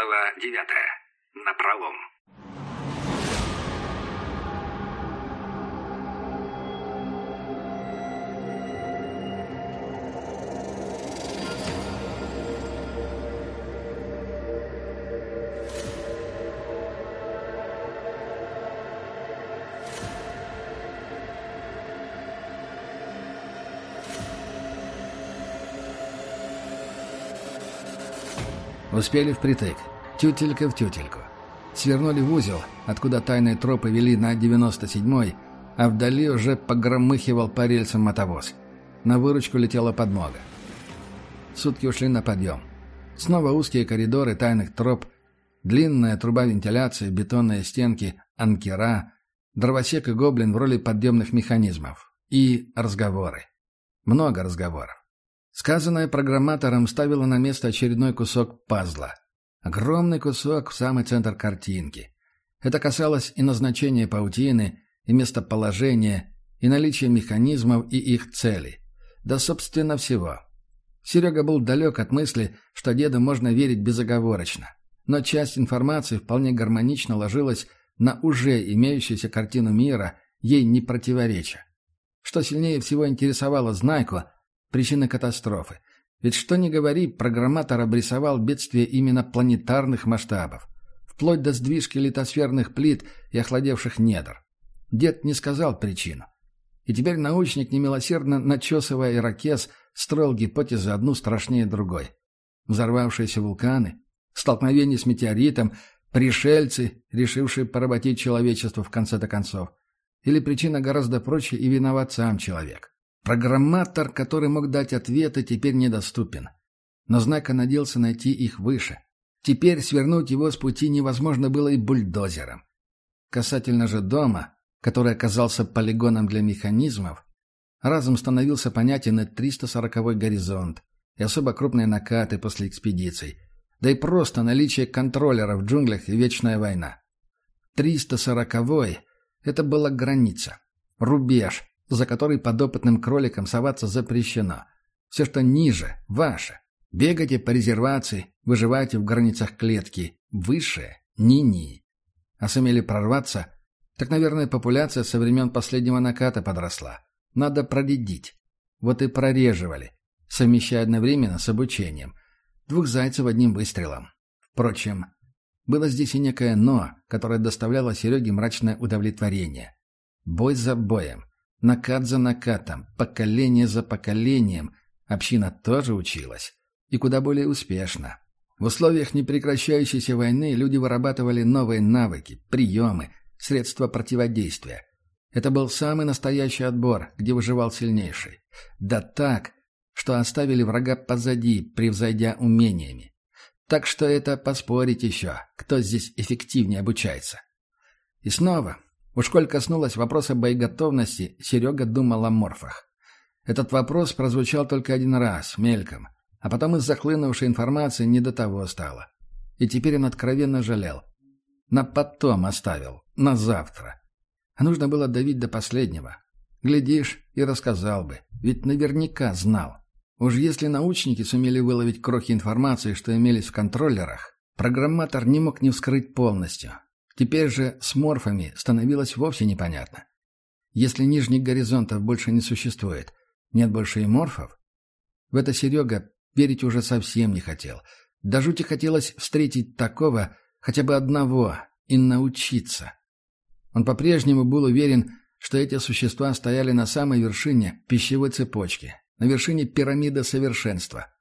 Глава девятая. Напролом. Успели впритык. Тютелька в тютельку. Свернули в узел, откуда тайные тропы вели на 97-й, а вдали уже погромыхивал по рельсам мотовоз. На выручку летела подмога. Сутки ушли на подъем. Снова узкие коридоры тайных троп, длинная труба вентиляции, бетонные стенки, анкера, дровосек и гоблин в роли подъемных механизмов. И разговоры. Много разговоров. Сказанное программатором ставило на место очередной кусок пазла. Огромный кусок в самый центр картинки. Это касалось и назначения паутины, и местоположения, и наличия механизмов и их целей. Да, собственно, всего. Серега был далек от мысли, что деду можно верить безоговорочно. Но часть информации вполне гармонично ложилась на уже имеющуюся картину мира, ей не противореча. Что сильнее всего интересовало Знайку – причины катастрофы. Ведь что ни говори, программатор обрисовал бедствие именно планетарных масштабов. Вплоть до сдвижки литосферных плит и охладевших недр. Дед не сказал причину. И теперь научник, немилосердно начесывая ирокез, строил гипотезы одну страшнее другой. Взорвавшиеся вулканы, столкновение с метеоритом, пришельцы, решившие поработить человечество в конце-то концов. Или причина гораздо проще и виноват сам человек. Программатор, который мог дать ответы, теперь недоступен. Но Знака надеялся найти их выше. Теперь свернуть его с пути невозможно было и бульдозером. Касательно же дома, который оказался полигоном для механизмов, разом становился понятен и 340-й горизонт, и особо крупные накаты после экспедиций, да и просто наличие контроллера в джунглях и вечная война. 340-й — это была граница, рубеж, за который подопытным кроликам соваться запрещено. Все, что ниже, ваше. Бегайте по резервации, выживайте в границах клетки. Выше — ни-ни. А сумели прорваться, так, наверное, популяция со времен последнего наката подросла. Надо проредить. Вот и прореживали, совмещая одновременно с обучением. Двух зайцев одним выстрелом. Впрочем, было здесь и некое «но», которое доставляло Сереге мрачное удовлетворение. Бой за боем. Накат за накатом, поколение за поколением. Община тоже училась. И куда более успешно. В условиях непрекращающейся войны люди вырабатывали новые навыки, приемы, средства противодействия. Это был самый настоящий отбор, где выживал сильнейший. Да так, что оставили врага позади, превзойдя умениями. Так что это поспорить еще, кто здесь эффективнее обучается. И снова, Уж коль коснулась вопроса боеготовности, Серега думал о морфах. Этот вопрос прозвучал только один раз, мельком, а потом из захлынувшей информации не до того стало. И теперь он откровенно жалел. На потом оставил, на завтра. А нужно было давить до последнего. Глядишь, и рассказал бы, ведь наверняка знал. Уж если научники сумели выловить крохи информации, что имелись в контроллерах, программатор не мог не вскрыть полностью, Теперь же с морфами становилось вовсе непонятно. Если нижних горизонтов больше не существует, нет больше и морфов? В это Серега верить уже совсем не хотел. До жути хотелось встретить такого, хотя бы одного, и научиться. Он по-прежнему был уверен, что эти существа стояли на самой вершине пищевой цепочки, на вершине пирамиды совершенства.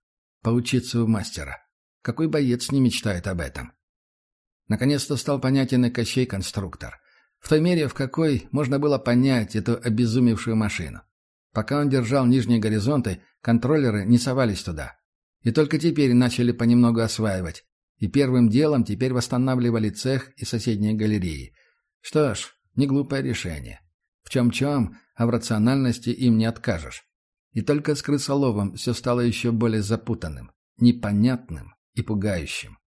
Поучиться у мастера. Какой боец не мечтает об этом? Наконец-то стал понятен и Кощей-конструктор. В той мере, в какой можно было понять эту обезумевшую машину. Пока он держал нижние горизонты, контроллеры не совались туда. И только теперь начали понемногу осваивать. И первым делом теперь восстанавливали цех и соседние галереи. Что ж, не глупое решение. В чем-чем, а в рациональности им не откажешь. И только с крысоловом все стало еще более запутанным, непонятным и пугающим.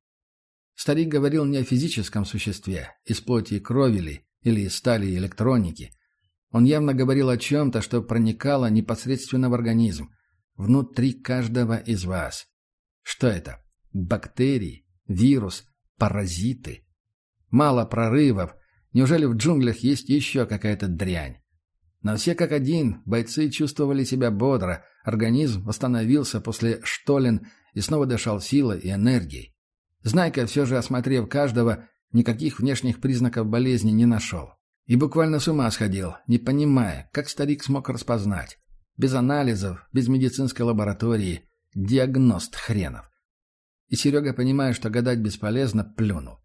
Старик говорил не о физическом существе, из плоти и крови ли, или из стали и электроники. Он явно говорил о чем-то, что проникало непосредственно в организм, внутри каждого из вас. Что это? Бактерии? Вирус? Паразиты. Мало прорывов. Неужели в джунглях есть еще какая-то дрянь? Но все как один, бойцы чувствовали себя бодро, организм восстановился после штолен и снова дышал силой и энергией. Знайка, все же осмотрев каждого, никаких внешних признаков болезни не нашел. И буквально с ума сходил, не понимая, как старик смог распознать. Без анализов, без медицинской лаборатории. Диагност хренов. И Серега, понимая, что гадать бесполезно, плюнул.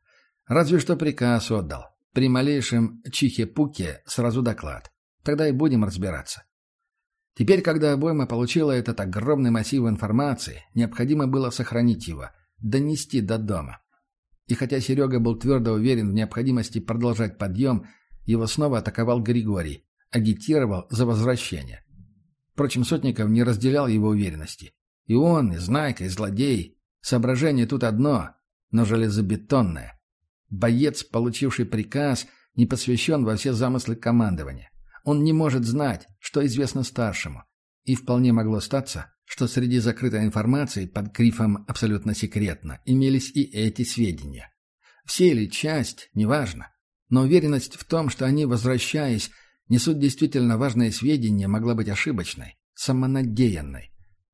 Разве что приказ отдал. При малейшем чихе-пуке сразу доклад. Тогда и будем разбираться. Теперь, когда обойма получила этот огромный массив информации, необходимо было сохранить его, донести до дома. И хотя Серега был твердо уверен в необходимости продолжать подъем, его снова атаковал Григорий, агитировал за возвращение. Впрочем, Сотников не разделял его уверенности. И он, и Знайка, и злодей. Соображение тут одно, но железобетонное. Боец, получивший приказ, не посвящен во все замыслы командования. Он не может знать, что известно старшему. И вполне могло статься, что среди закрытой информации под грифом «абсолютно секретно» имелись и эти сведения. Все или часть, неважно. Но уверенность в том, что они, возвращаясь, несут действительно важные сведения, могла быть ошибочной, самонадеянной.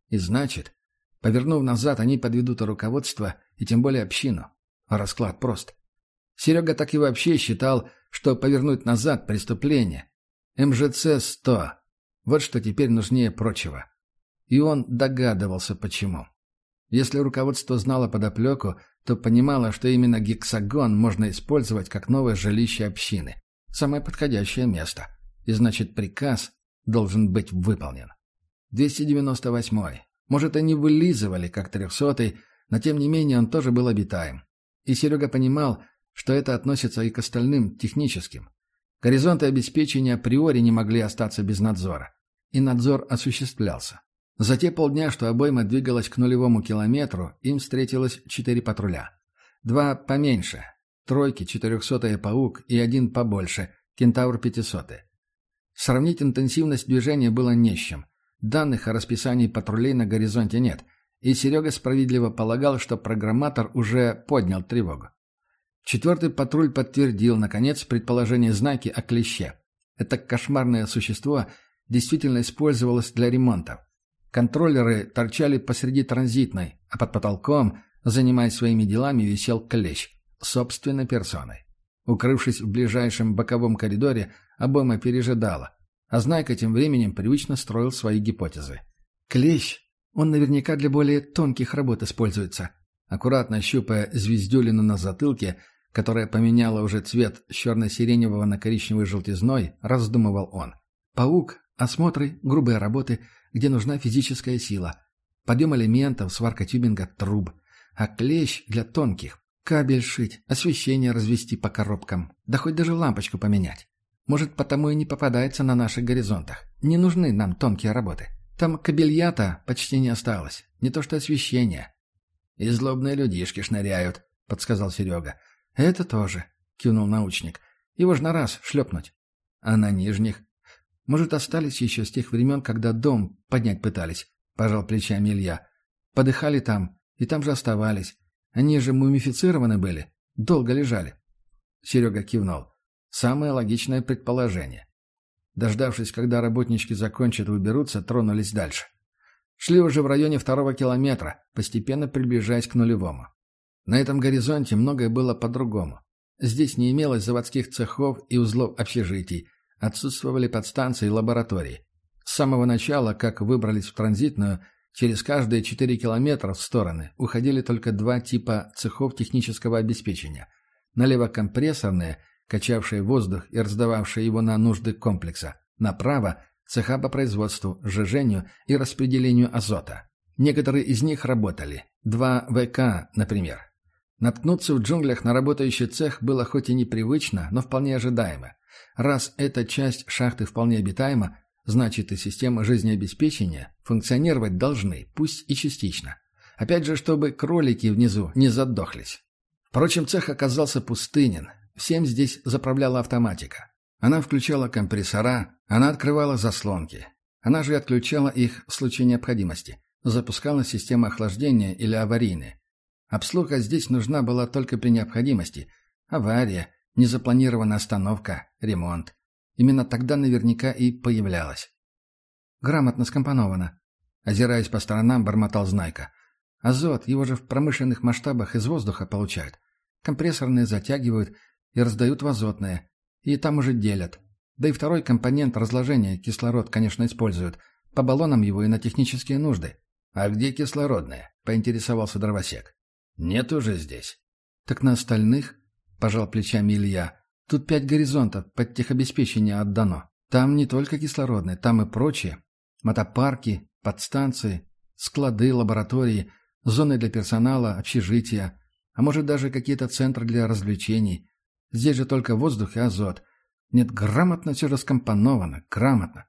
И значит, повернув назад, они подведут руководство и тем более общину. А расклад прост. Серега так и вообще считал, что повернуть назад – преступление, МЖЦ-100. Вот что теперь нужнее прочего. И он догадывался, почему. Если руководство знало подоплеку, то понимало, что именно гексагон можно использовать как новое жилище общины. Самое подходящее место. И значит, приказ должен быть выполнен. 298. Может, они вылизывали, как трехсотый, но тем не менее он тоже был обитаем. И Серега понимал, что это относится и к остальным техническим. Горизонты обеспечения априори не могли остаться без надзора. И надзор осуществлялся. За те полдня, что обойма двигалась к нулевому километру, им встретилось четыре патруля. Два поменьше, тройки, четырехсотая «Паук» и один побольше, «Кентавр» пятисотый. Сравнить интенсивность движения было не с чем. Данных о расписании патрулей на горизонте нет, и Серега справедливо полагал, что программатор уже поднял тревогу. Четвертый патруль подтвердил, наконец, предположение знаки о клеще. Это кошмарное существо действительно использовалось для ремонта. Контроллеры торчали посреди транзитной, а под потолком, занимаясь своими делами, висел клещ, собственной персоной. Укрывшись в ближайшем боковом коридоре, обойма пережидала, а Знайка тем временем привычно строил свои гипотезы. «Клещ! Он наверняка для более тонких работ используется». Аккуратно щупая звездюлину на затылке, которая поменяла уже цвет с черно-сиреневого на коричневый желтизной, раздумывал он. Паук, осмотры, грубые работы, где нужна физическая сила. Подъем элементов, сварка тюбинга, труб. А клещ для тонких. Кабель шить, освещение развести по коробкам. Да хоть даже лампочку поменять. Может, потому и не попадается на наших горизонтах. Не нужны нам тонкие работы. Там кабельята почти не осталось. Не то что освещение. — И злобные людишки шныряют, — подсказал Серега. «Это тоже», — кивнул научник. «Его ж на раз шлепнуть». «А на нижних?» «Может, остались еще с тех времен, когда дом поднять пытались», — пожал плечами Илья. «Подыхали там, и там же оставались. Они же мумифицированы были, долго лежали». Серега кивнул. «Самое логичное предположение». Дождавшись, когда работнички закончат и тронулись дальше. Шли уже в районе второго километра, постепенно приближаясь к нулевому. На этом горизонте многое было по-другому. Здесь не имелось заводских цехов и узлов общежитий, отсутствовали подстанции и лаборатории. С самого начала, как выбрались в транзитную, через каждые 4 километра в стороны уходили только два типа цехов технического обеспечения. Налево компрессорные, качавшие воздух и раздававшие его на нужды комплекса. Направо – цеха по производству, сжижению и распределению азота. Некоторые из них работали. Два ВК, например. Наткнуться в джунглях на работающий цех было хоть и непривычно, но вполне ожидаемо. Раз эта часть шахты вполне обитаема, значит и система жизнеобеспечения функционировать должны, пусть и частично. Опять же, чтобы кролики внизу не задохлись. Впрочем, цех оказался пустынен. Всем здесь заправляла автоматика. Она включала компрессора, она открывала заслонки. Она же отключала их в случае необходимости. Запускала систему охлаждения или аварийные. Обслуга здесь нужна была только при необходимости. Авария, незапланированная остановка, ремонт. Именно тогда наверняка и появлялась. Грамотно скомпоновано. Озираясь по сторонам, бормотал Знайка. Азот, его же в промышленных масштабах из воздуха получают. Компрессорные затягивают и раздают в азотные. И там уже делят. Да и второй компонент разложения, кислород, конечно, используют. По баллонам его и на технические нужды. «А где кислородные?» — поинтересовался дровосек. «Нет уже здесь». «Так на остальных?» — пожал плечами Илья. «Тут пять горизонтов под техобеспечение отдано. Там не только кислородные, там и прочие. Мотопарки, подстанции, склады, лаборатории, зоны для персонала, общежития, а может даже какие-то центры для развлечений. Здесь же только воздух и азот. Нет, грамотно все раскомпоновано, грамотно.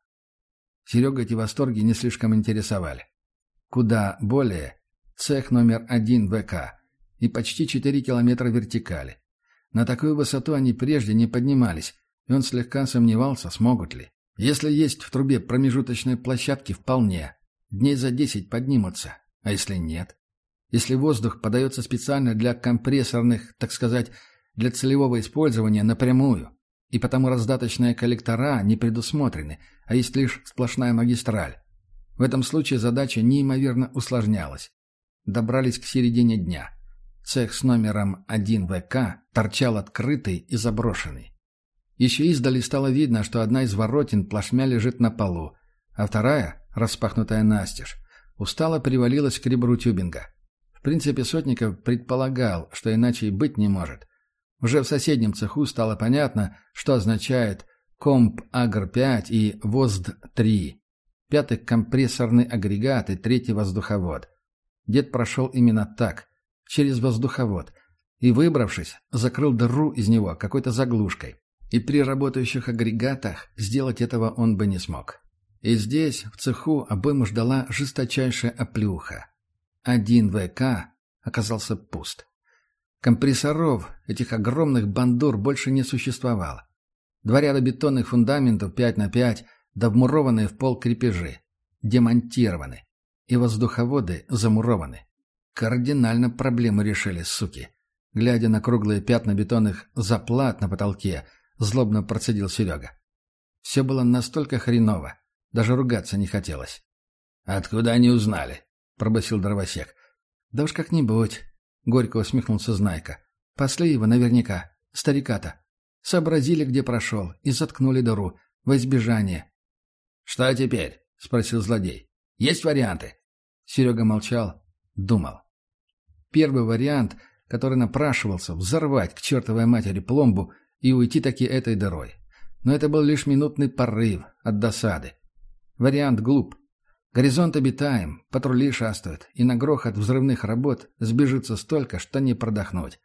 Серега эти восторги не слишком интересовали. Куда более цех номер один ВК и почти 4 километра вертикали. На такую высоту они прежде не поднимались, и он слегка сомневался, смогут ли. Если есть в трубе промежуточные площадки, вполне. Дней за 10 поднимутся. А если нет? Если воздух подается специально для компрессорных, так сказать, для целевого использования напрямую, и потому раздаточные коллектора не предусмотрены, а есть лишь сплошная магистраль. В этом случае задача неимоверно усложнялась. Добрались к середине дня. Цех с номером 1 ВК торчал открытый и заброшенный. Еще издали стало видно, что одна из воротин плашмя лежит на полу, а вторая, распахнутая настежь, устало привалилась к ребру тюбинга. В принципе, Сотников предполагал, что иначе и быть не может. Уже в соседнем цеху стало понятно, что означает Комп Агр-5 и ВОЗД-3. Пятый компрессорный агрегат и третий воздуховод. Дед прошел именно так, через воздуховод, и, выбравшись, закрыл дыру из него какой-то заглушкой. И при работающих агрегатах сделать этого он бы не смог. И здесь, в цеху, обойму ждала жесточайшая оплюха. Один ВК оказался пуст. Компрессоров, этих огромных бандур, больше не существовало. Два ряда бетонных фундаментов 5 на 5, да вмурованные в пол крепежи. Демонтированы. И воздуховоды замурованы. Кардинально проблему решили, суки. Глядя на круглые пятна бетонных заплат на потолке, злобно процедил Серега. Все было настолько хреново, даже ругаться не хотелось. «Откуда они узнали?» — пробасил дровосек. «Да уж как-нибудь», — горько усмехнулся Знайка. «Пасли его наверняка. Старика-то. Сообразили, где прошел, и заткнули дыру. Во избежание». «Что теперь?» — спросил злодей. «Есть варианты?» Серега молчал, думал. Первый вариант, который напрашивался, взорвать к чертовой матери пломбу и уйти таки этой дырой. Но это был лишь минутный порыв от досады. Вариант глуп. Горизонт обитаем, патрули шастают, и на грохот взрывных работ сбежится столько, что не продохнуть.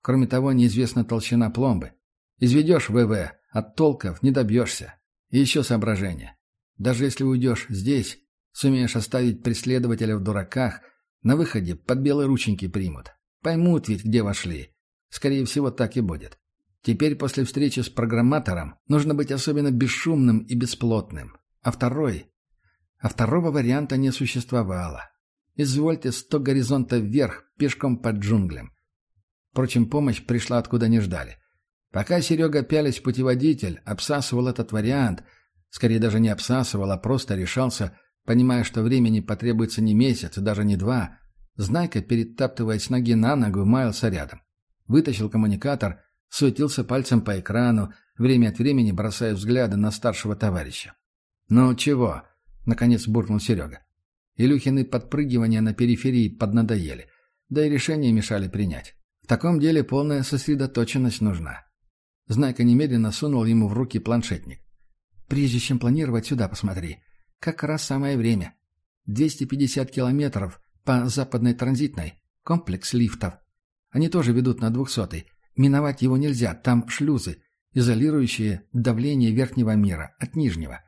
Кроме того, неизвестна толщина пломбы. Изведешь ВВ, от толков не добьешься. И еще соображение. Даже если уйдешь здесь, сумеешь оставить преследователя в дураках, на выходе под белые рученьки примут. Поймут ведь, где вошли. Скорее всего, так и будет. Теперь после встречи с программатором нужно быть особенно бесшумным и бесплотным. А второй а второго варианта не существовало. Извольте сто горизонтов вверх, пешком под джунглям. Впрочем, помощь пришла откуда не ждали. Пока Серега пялись путеводитель, обсасывал этот вариант, скорее даже не обсасывал, а просто решался, понимая, что времени потребуется не месяц даже не два, Знайка, перетаптываясь ноги на ногу, маялся рядом. Вытащил коммуникатор, суетился пальцем по экрану, время от времени бросая взгляды на старшего товарища. «Ну чего?» — наконец буркнул Серега. Илюхины подпрыгивания на периферии поднадоели, да и решения мешали принять. В таком деле полная сосредоточенность нужна. Знайка немедленно сунул ему в руки планшетник. «Прежде чем планировать, сюда посмотри. Как раз самое время. 250 километров по западной транзитной. Комплекс лифтов. Они тоже ведут на двухсотый. Миновать его нельзя, там шлюзы, изолирующие давление верхнего мира от нижнего.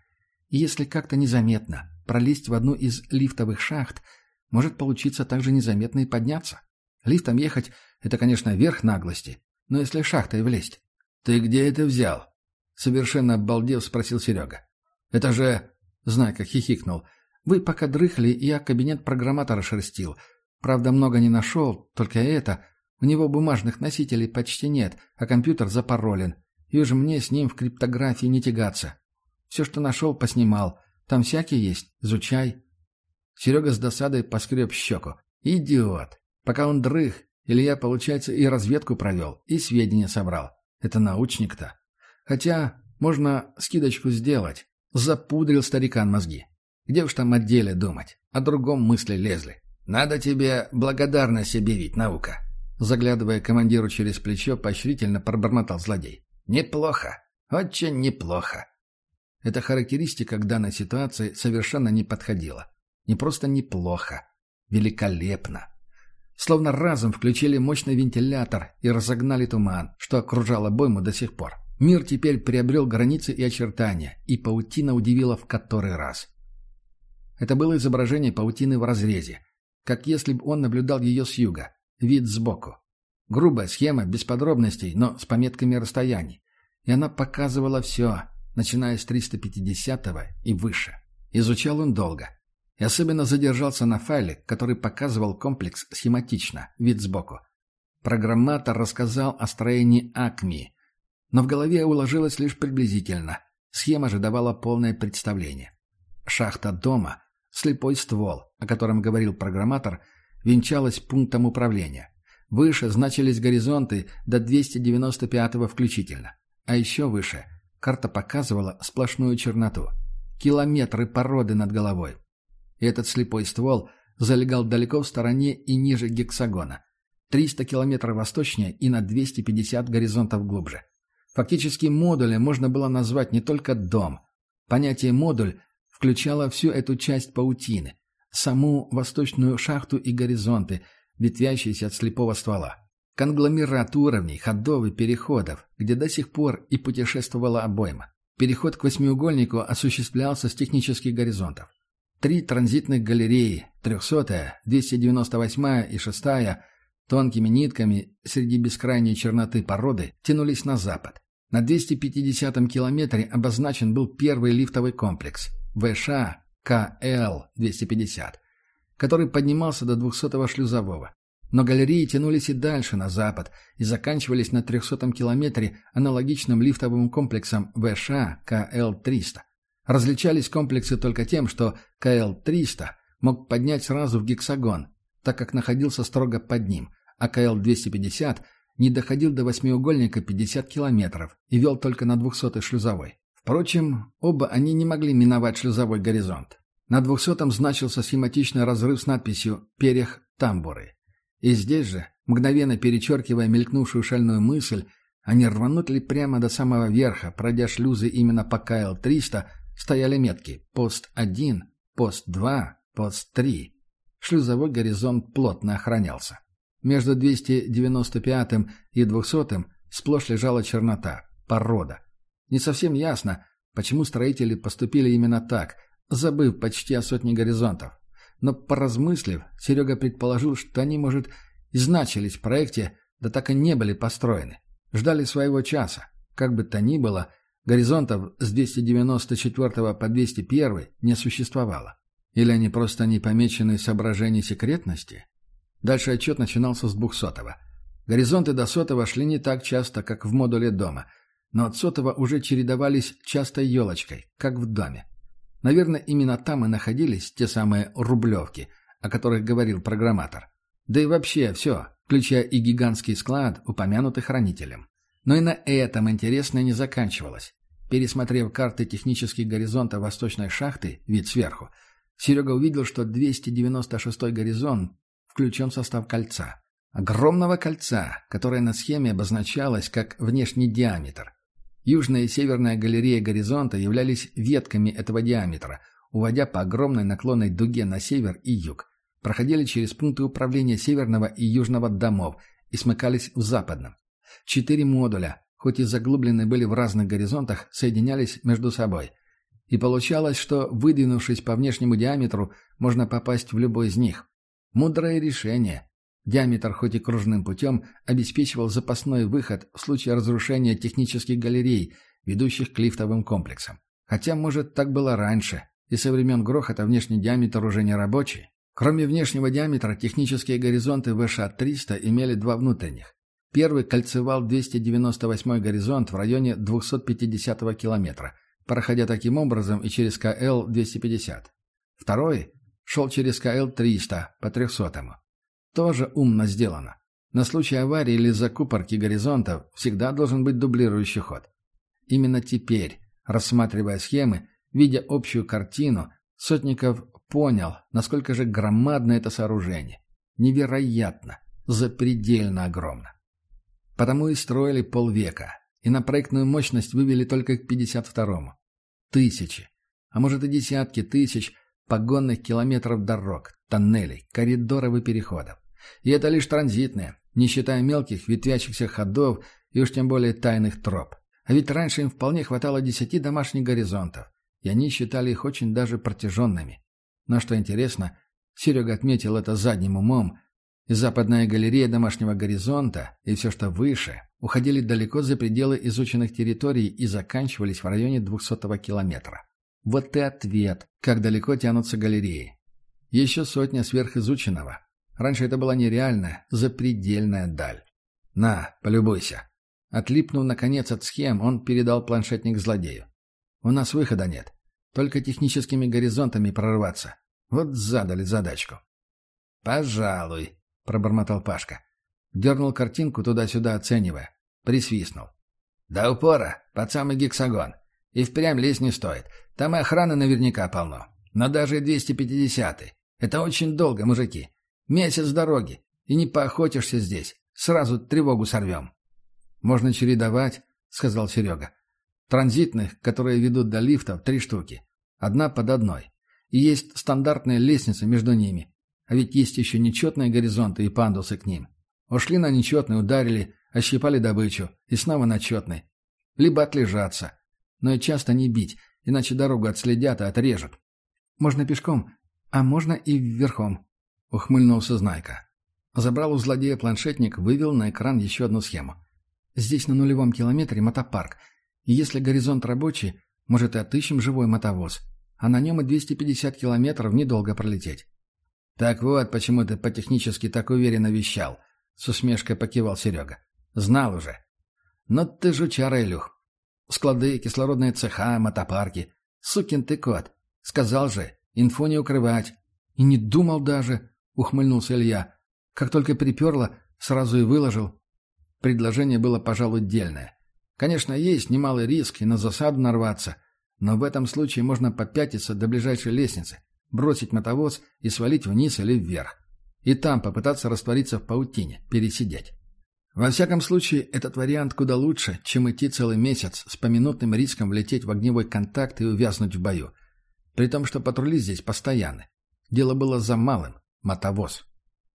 И если как-то незаметно пролезть в одну из лифтовых шахт, может получиться также незаметно и подняться. Лифтом ехать — это, конечно, верх наглости, но если шахтой влезть... — Ты где это взял? — совершенно обалдев спросил Серега. — Это же... — Знайка хихикнул. — Вы пока дрыхли, я кабинет программатора шерстил. Правда, много не нашел, только это. У него бумажных носителей почти нет, а компьютер запаролен. И уже мне с ним в криптографии не тягаться. Все, что нашел, поснимал. Там всякие есть. Изучай. Серега с досадой поскреб щеку. Идиот. Пока он дрых, Илья, получается, и разведку провел, и сведения собрал. Это научник-то. Хотя можно скидочку сделать. Запудрил старикан мозги. Где уж там о деле думать? О другом мысли лезли. «Надо тебе благодарность объявить, наука!» Заглядывая командиру через плечо, поощрительно пробормотал злодей. «Неплохо. Очень неплохо». Эта характеристика к данной ситуации совершенно не подходила. Не просто неплохо. Великолепно. Словно разом включили мощный вентилятор и разогнали туман, что окружал обойму до сих пор. Мир теперь приобрел границы и очертания, и паутина удивила в который раз. Это было изображение паутины в разрезе, как если бы он наблюдал ее с юга, вид сбоку. Грубая схема, без подробностей, но с пометками расстояний. И она показывала все, начиная с 350-го и выше. Изучал он долго. И особенно задержался на файле, который показывал комплекс схематично, вид сбоку. Программатор рассказал о строении АКМИ, но в голове уложилось лишь приблизительно. Схема же давала полное представление. Шахта дома, слепой ствол, о котором говорил программатор, венчалась пунктом управления. Выше значились горизонты до 295-го включительно. А еще выше карта показывала сплошную черноту. Километры породы над головой. И этот слепой ствол залегал далеко в стороне и ниже гексагона. 300 километров восточнее и на 250 горизонтов глубже. Фактически модулем можно было назвать не только дом. Понятие «модуль» включало всю эту часть паутины, саму восточную шахту и горизонты, ветвящиеся от слепого ствола. Конгломерат уровней, ходов и переходов, где до сих пор и путешествовала обойма. Переход к восьмиугольнику осуществлялся с технических горизонтов. Три транзитных галереи, 300-я, 298-я и 6-я, тонкими нитками среди бескрайней черноты породы тянулись на запад. На 250-м километре обозначен был первый лифтовый комплекс ВШ КЛ-250, который поднимался до 200-го шлюзового. Но галереи тянулись и дальше, на запад, и заканчивались на 300-м километре аналогичным лифтовым комплексом ВШ КЛ-300. Различались комплексы только тем, что КЛ-300 мог поднять сразу в гексагон, так как находился строго под ним, а КЛ-250 не доходил до восьмиугольника 50 километров и вел только на 200-й шлюзовой. Впрочем, оба они не могли миновать шлюзовой горизонт. На 200-м значился схематичный разрыв с надписью «Перех Тамбуры». И здесь же, мгновенно перечеркивая мелькнувшую шальную мысль, они рванут ли прямо до самого верха, пройдя шлюзы именно по КЛ-300, стояли метки «Пост-1», «Пост-2», «Пост-3». Шлюзовой горизонт плотно охранялся. Между 295 и 200 сплошь лежала чернота, порода. Не совсем ясно, почему строители поступили именно так, забыв почти о сотне горизонтов. Но, поразмыслив, Серега предположил, что они, может, и значились в проекте, да так и не были построены. Ждали своего часа. Как бы то ни было, горизонтов с 294 по 201 не существовало. Или они просто не помечены соображений секретности? Дальше отчет начинался с двухсотого. Горизонты до сотого шли не так часто, как в модуле дома, но от сотого уже чередовались частой елочкой, как в доме. Наверное, именно там и находились те самые «рублевки», о которых говорил программатор. Да и вообще все, включая и гигантский склад, упомянутый хранителем. Но и на этом интересное не заканчивалось. Пересмотрев карты технических горизонтов восточной шахты, вид сверху, Серега увидел, что 296-й горизонт включен в состав кольца. Огромного кольца, которое на схеме обозначалось как внешний диаметр. Южная и северная галерея горизонта являлись ветками этого диаметра, уводя по огромной наклонной дуге на север и юг. Проходили через пункты управления северного и южного домов и смыкались в западном. Четыре модуля, хоть и заглублены были в разных горизонтах, соединялись между собой. И получалось, что, выдвинувшись по внешнему диаметру, можно попасть в любой из них. Мудрое решение. Диаметр, хоть и кружным путем, обеспечивал запасной выход в случае разрушения технических галерей, ведущих к лифтовым комплексам. Хотя, может, так было раньше, и со времен грохота внешний диаметр уже не рабочий. Кроме внешнего диаметра, технические горизонты ВШ-300 имели два внутренних. Первый кольцевал 298 горизонт в районе 250 километра, проходя таким образом и через КЛ-250. Второй шел через КЛ-300 по 300-му. Тоже умно сделано. На случай аварии или закупорки горизонтов всегда должен быть дублирующий ход. Именно теперь, рассматривая схемы, видя общую картину, Сотников понял, насколько же громадно это сооружение. Невероятно, запредельно огромно. Потому и строили полвека, и на проектную мощность вывели только к 52-му. Тысячи, а может и десятки тысяч погонных километров дорог, тоннелей, коридоров и переходов. И это лишь транзитные, не считая мелких ветвящихся ходов и уж тем более тайных троп. А ведь раньше им вполне хватало десяти домашних горизонтов, и они считали их очень даже протяженными. Но что интересно, Серега отметил это задним умом, и западная галерея домашнего горизонта, и все, что выше, уходили далеко за пределы изученных территорий и заканчивались в районе 200 километра. Вот и ответ, как далеко тянутся галереи. Еще сотня сверхизученного. Раньше это была нереальная, запредельная даль. «На, полюбуйся». Отлипнув, наконец, от схем, он передал планшетник злодею. «У нас выхода нет. Только техническими горизонтами прорваться. Вот задали задачку». «Пожалуй», — пробормотал Пашка. Дернул картинку туда-сюда, оценивая. Присвистнул. «До упора, под самый гексагон. И впрямь лезть не стоит. Там и охраны наверняка полно. Но даже 250-й. Это очень долго, мужики. Месяц дороги. И не поохотишься здесь. Сразу тревогу сорвем. «Можно чередовать», — сказал Серега. «Транзитных, которые ведут до лифтов, три штуки. Одна под одной. И есть стандартная лестница между ними. А ведь есть еще нечетные горизонты и пандусы к ним. Ушли на нечетный, ударили, ощипали добычу. И снова на четный. Либо отлежаться. Но и часто не бить, иначе дорогу отследят и отрежут. Можно пешком, а можно и верхом. — ухмыльнулся Знайка. Забрал у злодея планшетник, вывел на экран еще одну схему. «Здесь на нулевом километре мотопарк. И если горизонт рабочий, может, и отыщем живой мотовоз. А на нем и 250 километров недолго пролететь». «Так вот, почему ты по-технически так уверенно вещал», — с усмешкой покивал Серега. «Знал уже». «Но ты жучара, Илюх. Склады, кислородные цеха, мотопарки. Сукин ты кот. Сказал же, инфу не укрывать. И не думал даже. — ухмыльнулся Илья. «Как только приперло, сразу и выложил». Предложение было, пожалуй, дельное. Конечно, есть немалый риск и на засаду нарваться, но в этом случае можно попятиться до ближайшей лестницы, бросить мотовоз и свалить вниз или вверх. И там попытаться раствориться в паутине, пересидеть. Во всяком случае, этот вариант куда лучше, чем идти целый месяц с поминутным риском влететь в огневой контакт и увязнуть в бою. При том, что патрули здесь постоянны. Дело было за малым Мотовоз.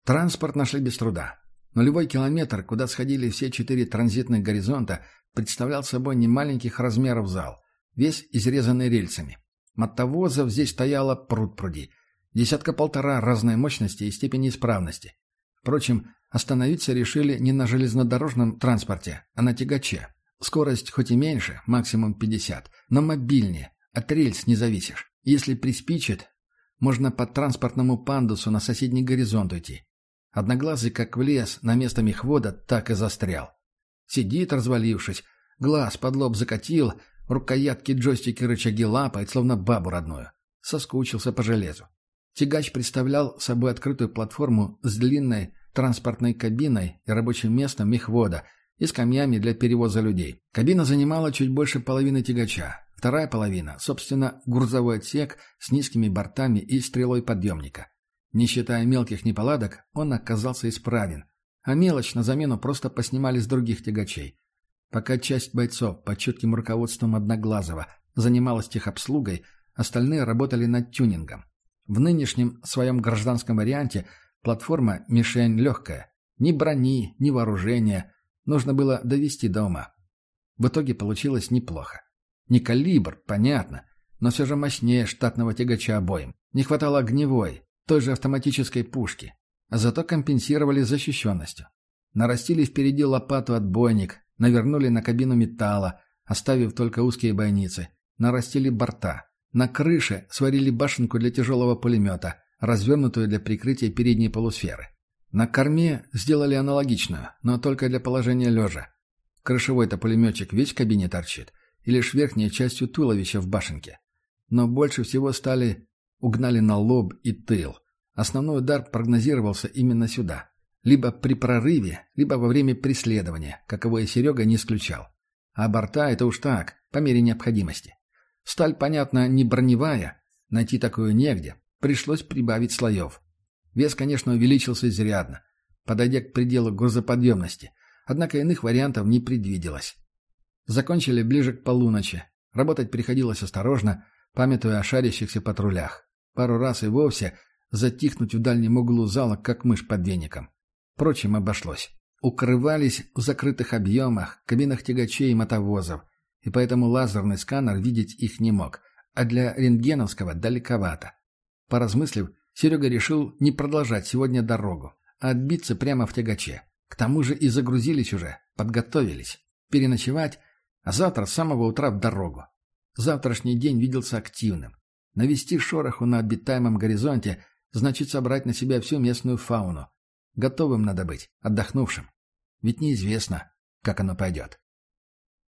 Транспорт нашли без труда. Нулевой километр, куда сходили все четыре транзитных горизонта, представлял собой немаленьких размеров зал, весь изрезанный рельсами. Мотовозов здесь стояло пруд-пруди. Десятка-полтора разной мощности и степени исправности. Впрочем, остановиться решили не на железнодорожном транспорте, а на тягаче. Скорость хоть и меньше, максимум 50, но мобильнее, от рельс не зависишь. Если приспичит, можно по транспортному пандусу на соседний горизонт уйти. Одноглазый, как влез, на место мехвода так и застрял. Сидит, развалившись, глаз под лоб закатил, рукоятки джойстики рычаги лапает, словно бабу родную. Соскучился по железу. Тягач представлял собой открытую платформу с длинной транспортной кабиной и рабочим местом мехвода и скамьями для перевоза людей. Кабина занимала чуть больше половины тягача. Вторая половина, собственно, грузовой отсек с низкими бортами и стрелой подъемника. Не считая мелких неполадок, он оказался исправен. А мелочь на замену просто поснимали с других тягачей. Пока часть бойцов под чутким руководством Одноглазого занималась техобслугой, остальные работали над тюнингом. В нынешнем своем гражданском варианте платформа «Мишень» легкая. Ни брони, ни вооружения. Нужно было довести до ума. В итоге получилось неплохо. Не калибр, понятно, но все же мощнее штатного тягача обоим. Не хватало огневой, той же автоматической пушки. А зато компенсировали защищенностью. Нарастили впереди лопату-отбойник, навернули на кабину металла, оставив только узкие бойницы. Нарастили борта. На крыше сварили башенку для тяжелого пулемета, развернутую для прикрытия передней полусферы. На корме сделали аналогичную, но только для положения лежа. Крышевой-то пулеметчик весь в кабине торчит, и лишь верхней частью туловища в башенке. Но больше всего стали угнали на лоб и тыл. Основной удар прогнозировался именно сюда. Либо при прорыве, либо во время преследования, каковое Серега не исключал. А борта — это уж так, по мере необходимости. Сталь, понятно, не броневая, найти такую негде, пришлось прибавить слоев. Вес, конечно, увеличился изрядно, подойдя к пределу грузоподъемности, однако иных вариантов не предвиделось. Закончили ближе к полуночи. Работать приходилось осторожно, памятуя о шарящихся патрулях. Пару раз и вовсе затихнуть в дальнем углу зала, как мышь под веником. Впрочем, обошлось. Укрывались в закрытых объемах, кабинах тягачей и мотовозов, и поэтому лазерный сканер видеть их не мог, а для рентгеновского далековато. Поразмыслив, Серега решил не продолжать сегодня дорогу, а отбиться прямо в тягаче. К тому же и загрузились уже, подготовились. Переночевать, а завтра с самого утра в дорогу. Завтрашний день виделся активным. Навести шороху на обитаемом горизонте значит собрать на себя всю местную фауну. Готовым надо быть, отдохнувшим. Ведь неизвестно, как оно пойдет.